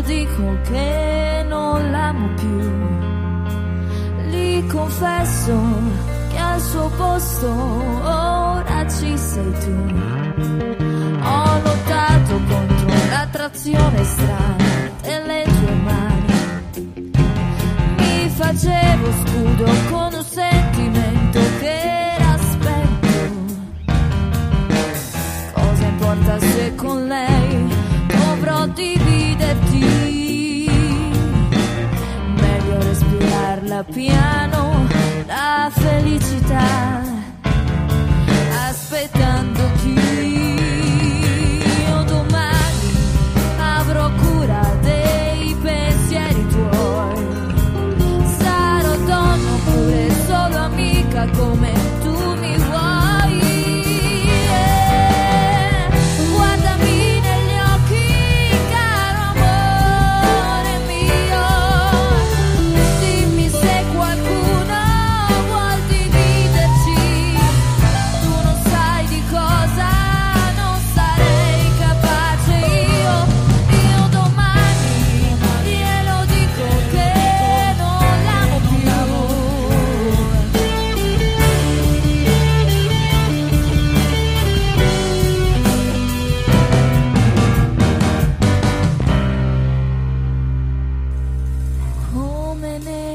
dico che non l'amo più. Gli confesso che al suo posto ora ci sei tu. Ho lottato contro l'attrazione strana delle tue mani. Mi facevo scudo con un sentimento che era spento. Cosa importa se con lei? Respirarla piano, la felicità,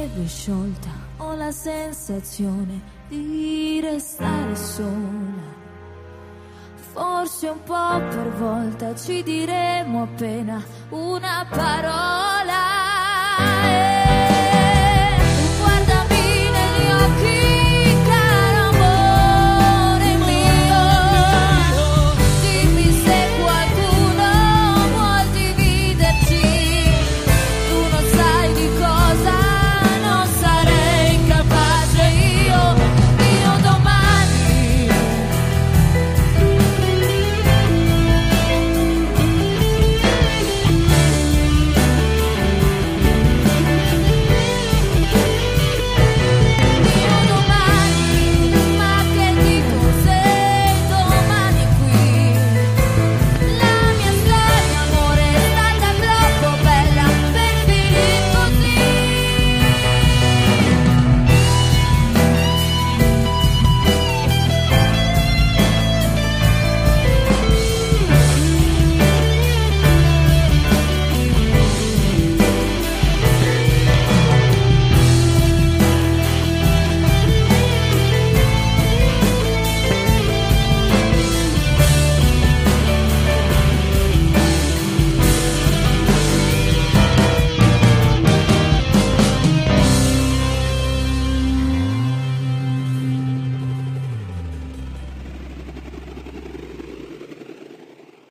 Neve sciolta ho la sensazione di restare sola. Forse un po' per volta ci diremo appena una parola.